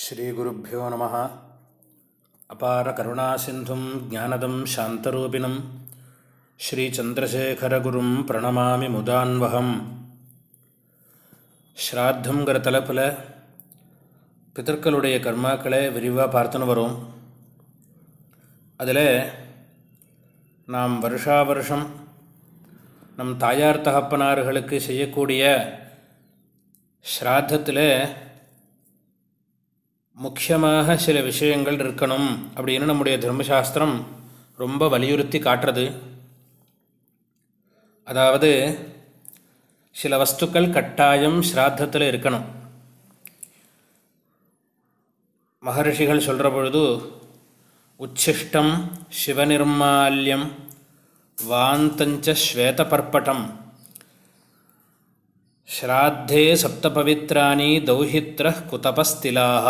ஸ்ரீகுருப்போ நம. அபார கருணாசிந்தும் ஜானதம் சாந்தரூபிணம். ஸ்ரீச்சந்திரசேகரகுரும் பிரணமாமி முதான்வகம். ஸ்ராத்தங்கிற தலைப்பில் பித்தர்களுடைய கர்மாக்களை விரிவாக பார்த்துன்னு வரும். அதில் நாம் வருஷா வருஷம் நம் தாயார் தகப்பனார்களுக்கு செய்யக்கூடிய ஸ்ராத்தத்தில் முக்கியமாக சில விஷயங்கள் இருக்கணும் அப்படின்னு நம்முடைய தர்மசாஸ்திரம் ரொம்ப வலியுறுத்தி காட்டுறது. அதாவது சில வஸ்துக்கள் கட்டாயம் ஸ்ராத்தத்தில் இருக்கணும். மகர்ஷிகள் சொல்கிற பொழுது உச்சிஷ்டம் சிவநிர்மால்யம் வாந்தஞ்ச ஸ்வேதபர்பட்டம் ஸ்ராத்தே சப்தபவித்ராணி தௌஹித்ர குதபஸ்திலாக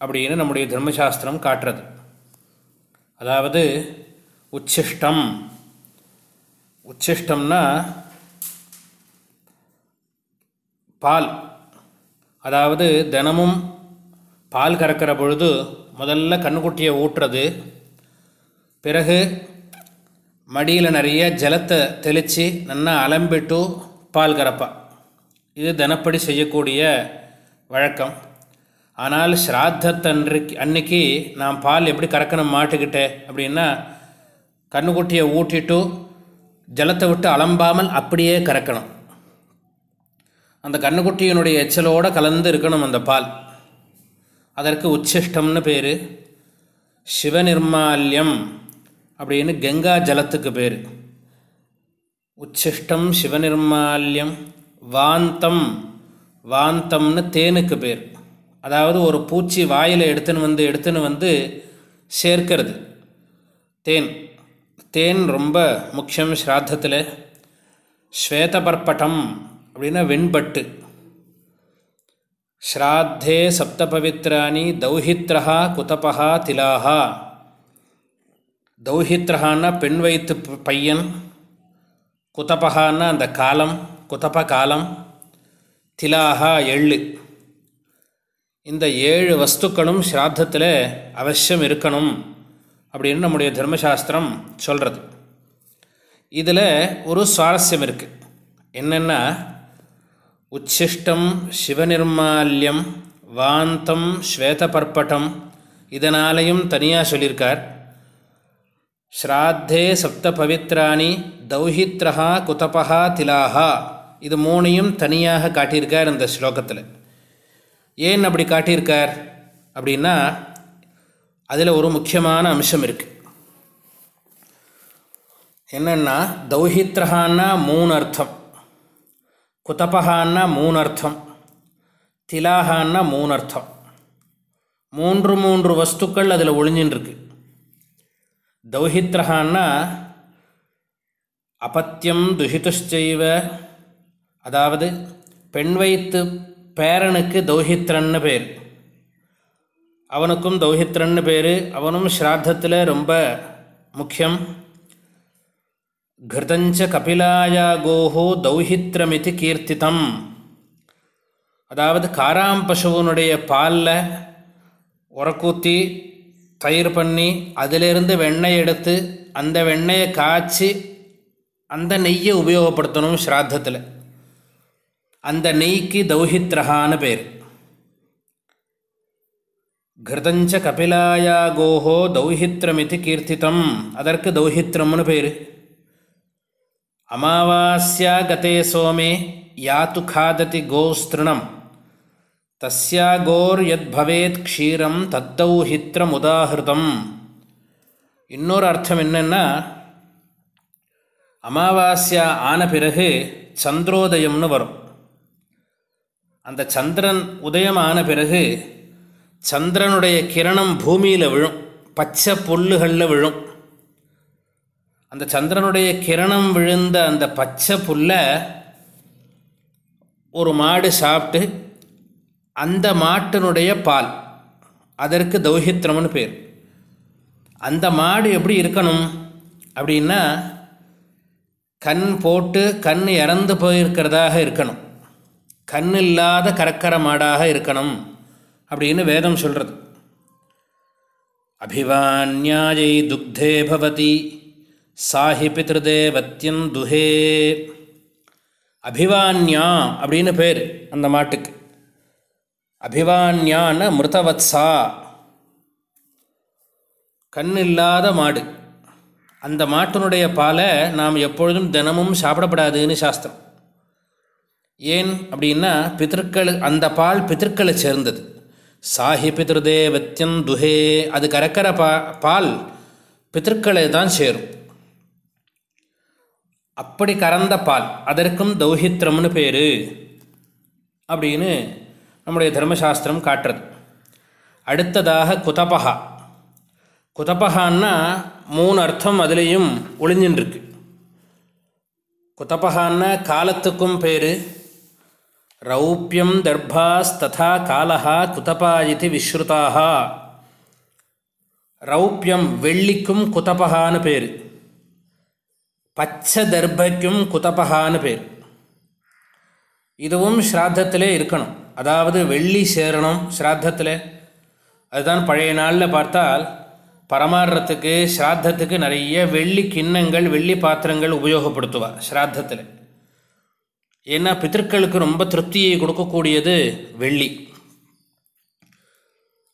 அப்படின்னு நம்முடைய தர்மசாஸ்திரம் காட்டுறது. அதாவது உச்சிஷ்டம். உச்சிஷ்டம்னா பால். அதாவது தினமும் பால் கறக்கிற பொழுது முதல்ல கண்ணுக்குட்டியை ஊட்டுறது. பிறகு மடியில் நிறைய ஜலத்தை தெளித்து நல்லா அலம்பிட்டு பால் கறப்பா. இது தினப்படி செய்யக்கூடிய வழக்கம். ஆனால் ஸ்ராத்தத்தன்றைக்கு அன்னைக்கு நாம் பால் எப்படி கறக்கணும் மாட்டுக்கிட்டே அப்படின்னா கண்ணுக்குட்டியை ஊட்டிட்டு ஜலத்தை விட்டு அலம்பாமல் அப்படியே கறக்கணும். அந்த கண்ணுக்குட்டியினுடைய எச்சலோடு கலந்து இருக்கணும் அந்த பால். அதற்கு உச்சிஷ்டம்னு பேர். சிவநிர்மால்யம் அப்படின்னு கங்கா ஜலத்துக்கு பேர். உச்சிஷ்டம் சிவநிர்மால்யம். வாந்தம். வாந்தம்னு தேனுக்கு பேர். அதாவது ஒரு பூச்சி வாயில் எடுத்துன்னு வந்து எடுத்துன்னு வந்து சேர்க்கிறது. தேன். தேன் ரொம்ப முக்கியம் ஸ்ராத்தத்தில். ஸ்வேதபர்பட்டம் அப்படின்னா வெண்பட்டு. ஸ்ராத்தே சப்தபவித்ராணி தௌஹித்ரஹா குதபஹா திலாஹா. தௌஹித்ரஹான்னா பெண் வைத்து பையன். குதபகான்னா அந்த காலம் குதப காலம் திலாகா எள்ளு. இந்த ஏழு வஸ்துக்களும் ஸ்ராத்தத்தில் அவசியம் இருக்கணும் அப்படின்னு நம்முடைய தர்மசாஸ்திரம் சொல்கிறது இதில் ஒரு சுவாரஸ்யம் இருக்குது என்னென்னா உச்சிஷ்டம் சிவநிர்மால்யம் வாந்தம் ஸ்வேதபர்பட்டம் இதனாலையும் தனியாக சொல்லியிருக்கார். ஸ்ராத்தே சப்த பவித்ராணி தௌஹித்ரஹா குதபஹா திலாஹா. இது மூணையும் தனியாக காட்டியிருக்கார் இந்த ஸ்லோகத்தில். ஏன் அப்படி காட்டியிருக்கார்? அப்படின்னா அதில் ஒரு முக்கியமான அம்சம் இருக்குது என்னென்னா தௌஹித்ரஹான்னா மூணு அர்த்தம். குதபஹான்னா மூணு அர்த்தம். திலாஹான்னா மூணு அர்த்தம். மூன்று மூன்று வஸ்துக்கள் அதில் ஒளிஞ்சின்னு தௌஹித்ரஹான்னா அபத்தியம் துஷிதுஷ்சைவ அதாவது பெண் வைத்து பேரனுக்கு தௌஹித்ரன்னு பேர். அவனுக்கும் தௌஹித்ரன்னு பேர். அவனும் ஸ்ராத்தத்தில் ரொம்ப முக்கியம். கிருதஞ்ச கபிலாயா கோஹோ தௌஹித்ரமிதி கீர்த்தித்தம் அதாவது காராம் பசுவனுடைய பாலில் உரக்கூத்தி தயிர் பண்ணி அதிலிருந்து வெண்ணெய் எடுத்து அந்த வெண்ணெயை காய்ச்சி அந்த நெய்யை உபயோகப்படுத்தணும் ஸ்ராத்தத்தில். அந்த நெய்க்கு தௌஹித்ரஹான்னு பேர். கிருதஞ்ச கபிலாயா கோஹோ தௌஹித்ரமிதி கீர்த்தித்தம் அதற்கு தௌஹித்ரம்னு பேர் அமாவாஸ்யா கதே சோமே யாத்து காததி கோஸ்திருணம் தஸ்யா கோர் யத் பவேத் க்ஷீரம் தத்தௌஹித்ரம் உதாகிருதம் இன்னொரு அர்த்தம் என்னென்னா அமாவாஸ்யா ஆன பிறகு சந்திரோதயம்னு வரும். அந்த சந்திரன் உதயம் ஆன பிறகு சந்திரனுடைய கிரணம் பூமியில் விழும் பச்சை புல்லுகளில் விழும். அந்த சந்திரனுடைய கிரணம் விழுந்த அந்த பச்சை புல்லை ஒரு மாடு சாப்பிட்டு அந்த மாட்டினுடைய பால். அதற்கு தௌஹித்ரம்னு பேர். அந்த மாடு எப்படி இருக்கணும்? அப்படின்னா கண் போட்டு கண் இறந்து போயிருக்கிறதாக இருக்கணும். கண் இல்லாத கரக்கர மாடாக இருக்கணும் அப்படின்னு வேதம் சொல்கிறது அபிவான்யாயை துக்தே பவதி சாஹி பித்ருதேவத்தியன் துஹே. அபிவான்யா அப்படின்னு பேர் அந்த மாட்டுக்கு. அபிவான்யான மிருதவத்சா கண் இல்லாத மாடு. அந்த மாட்டினுடைய பாலை நாம் எப்பொழுதும் தினமும் சாப்பிடப்படாதுன்னு சாஸ்திரம். ஏன் அப்படின்னா பித்திருக்கள் அந்த பால் பித்திருக்களை சேர்ந்தது. சாஹி பித்ருதேவத்தியன் துஹே. அது கறக்கிற பா பால் பித்திருக்களை தான் சேரும். அப்படி கறந்த பால் அதற்கும் தௌஹித்ரம்னு பேர். அப்படின்னு நம்முடைய தர்மசாஸ்திரம் காட்டுறது. அடுத்ததாக குதபகா குதபகான்னா மூணு அர்த்தம் அதுலேயும் ஒளிஞ்சின்ருக்கு குதபகான்னா காலத்துக்கும் பேர். ரௌப்பியம் தர்பாஸ் ததா காலஹா குதபா இது விஸ்ருதாக ரௌப்பியம் வெள்ளிக்கும் குதபகான்னு பேர். பச்சை தர்பைக்கும் குதபகான்னு பேர். இதுவும் ஸ்ராத்தத்திலே இருக்கணும். அதாவது வெள்ளி சேரணும் ஸ்ராத்தத்தில். அதுதான் பழைய நாளில் பார்த்தால் பரமாடுறத்துக்கு ஸ்ராத்தத்துக்கு நிறைய வெள்ளி கிண்ணங்கள் வெள்ளி பாத்திரங்கள் உபயோகப்படுத்துவார் ஸ்ராத்தத்தில். ஏன்னா பித்தர்களுக்கு ரொம்ப திருப்தியை கொடுக்கக்கூடியது வெள்ளி.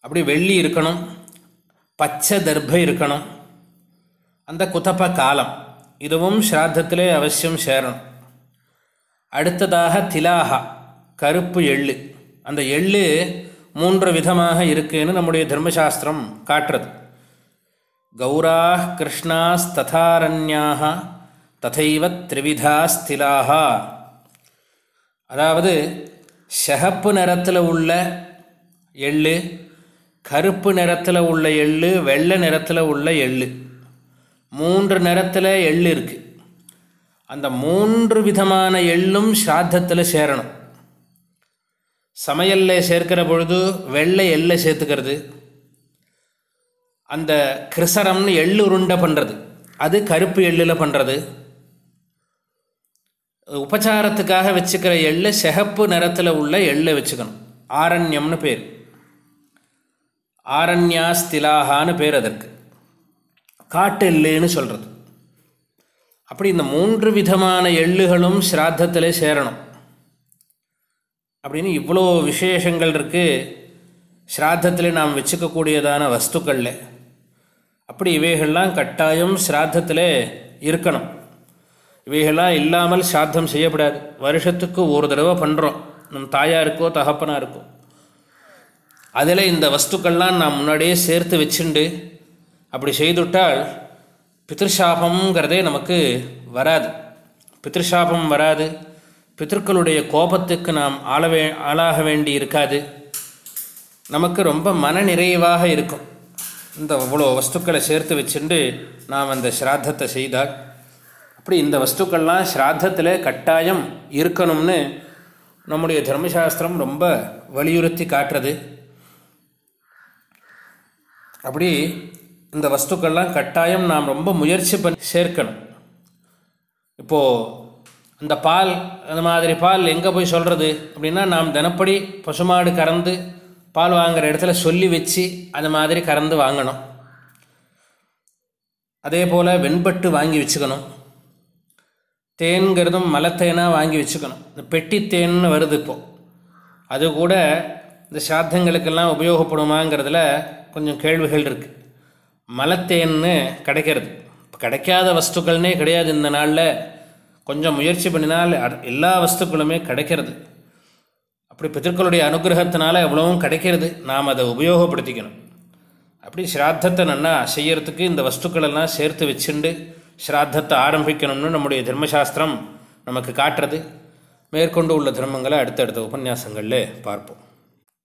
அப்படி வெள்ளி இருக்கணும் பச்சை தர்பை இருக்கணும் அந்த குத்தப்ப காலம். இதுவும் ஸ்ராத்தத்திலே அவசியம் சேரணும். அடுத்ததாக திலாகா கருப்பு எள்ளு. அந்த எள்ளு மூன்று விதமாக இருக்குன்னு நம்முடைய தர்மசாஸ்திரம் காட்டுறது. கௌரா கிருஷ்ணாஸ் ததாரண்யாக ததைவ திரிவிதாஸ்திலாக அதாவது செகப்பு நிறத்தில் உள்ள எள்ளு கருப்பு நிறத்தில் உள்ள எள்ளு வெள்ளை நிறத்தில் உள்ள எள்ளு. மூன்று நிறத்தில் எள்ளு இருக்குது அந்த மூன்று விதமான எள்ளும் ஸ்ராத்தத்தில் சேரணும். சமையலில் சேர்க்கிற பொழுது வெள்ளை எள்ளை சேர்த்துக்கிறது. அந்த கிருசரம்னு எள்ளு உருண்டை பண்ணுறது அது கருப்பு எள்ளில் பண்ணுறது உபச்சாரத்துக்காக வச்சுக்கிற எள்ளு சிகப்பு நிறத்தில் உள்ள எள்ளை வச்சுக்கணும். ஆரண்யம்னு பேர். ஆரண்யா ஸ்திலாகான்னு பேர் அதற்கு. காட்டு எள்ளுன்னு சொல்கிறது அப்படி இந்த மூன்று விதமான எள்ளுகளும் ஸ்ராத்தத்திலே சேரணும். அப்படின்னு இவ்வளோ விசேஷங்கள் இருக்குது ஸ்ராத்தத்தில் நாம் வச்சுக்கக்கூடியதான வஸ்துக்களில். அப்படி இவைகள்லாம் கட்டாயம் ஸ்ராத்தத்தில் இருக்கணும். இவைகள்லாம் இல்லாமல் ஸ்ராத்தம் செய்யப்படாது. வருஷத்துக்கு ஒரு தடவை பண்ணுறோம் நம் தாயாருக்கோ தகப்பனாருக்கோ. அதில் இந்த வஸ்துக்கள்லாம் நாம் முன்னாடியே சேர்த்து வச்சுண்டு அப்படி செய்துவிட்டால் பித்திருஷாபங்கிறதே நமக்கு வராது. பித்ருஷாபம் வராது. பித்தர்களுடைய கோபத்துக்கு நாம் ஆளவே ஆளாக வேண்டி இருக்காது. நமக்கு ரொம்ப மன நிறைவாக இருக்கும். இந்த இவ்வளோ வஸ்துக்களை சேர்த்து வச்சுட்டு நாம் அந்த ஸ்ராத்தத்தை செய்தால் அப்படி இந்த வஸ்துக்கள்லாம் ஸ்ராத்தத்தில் கட்டாயம் இருக்கணும்னு நம்முடைய தர்மசாஸ்திரம் ரொம்ப வலியுறுத்தி காட்டுறது. அப்படி இந்த வஸ்துக்கள்லாம் கட்டாயம் நாம் ரொம்ப முயற்சி பண்ணி சேர்க்கணும். இப்போது அந்த பால் அந்த மாதிரி பால் எங்கே போய் சொல்கிறது அப்படின்னா நாம் தினப்படி பசுமாடு கறந்து பால் வாங்குகிற இடத்துல சொல்லி வச்சு அந்த மாதிரி கறந்து வாங்கணும். அதே போல் வெண்பட்டு வாங்கி வச்சுக்கணும். தேன்கிறதும் மலத்தேனாக வாங்கி வச்சுக்கணும். இந்த பெட்டி தேன்னு வருது இப்போது அது கூட இந்த சாத்தங்களுக்கெல்லாம் உபயோகப்படுமாங்கிறதுல கொஞ்சம் கேள்விகள் இருக்குது மலத்தேன்னு கிடைக்கிறது. இப்போ கிடைக்காத வஸ்துக்கள்னே கிடையாது இந்த நாளில். கொஞ்சம் முயற்சி பண்ணினால் எல்லா வஸ்துக்களுமே கிடைக்கிறது. அப்படி பித்தர்களுடைய அனுகிரகத்தினால எவ்வளவும் கிடைக்கிறது நாம் அதை உபயோகப்படுத்திக்கணும். அப்படி ஸ்ராத்தத்தை நல்லா செய்யறதுக்கு இந்த வஸ்துக்களெல்லாம் சேர்த்து வச்சுண்டு ஸ்ராத்தத்தை ஆரம்பிக்கணும்னு நம்முடைய தர்மசாஸ்திரம் நமக்கு காட்டுறது. மேற்கொண்டு உள்ள தர்மங்களை அடுத்தடுத்த உபன்யாசங்களில் பார்ப்போம்.